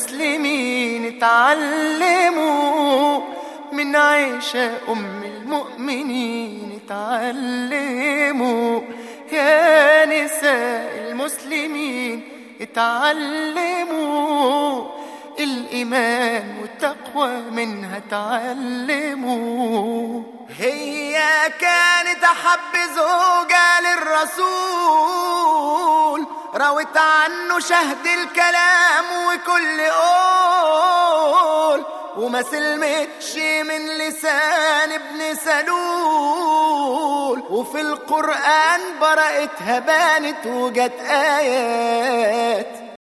المسلمين اتعلموا من عيشة أم المؤمنين اتعلموا يا نساء المسلمين اتعلموا الإيمان والتقوى منها تعلموا. هي كانت أحب زوجة للرسول روت عنه شهد الكلام وما سلمتش من لسان ابن سلول. وفي القرآن برأتها بانت وجت آيات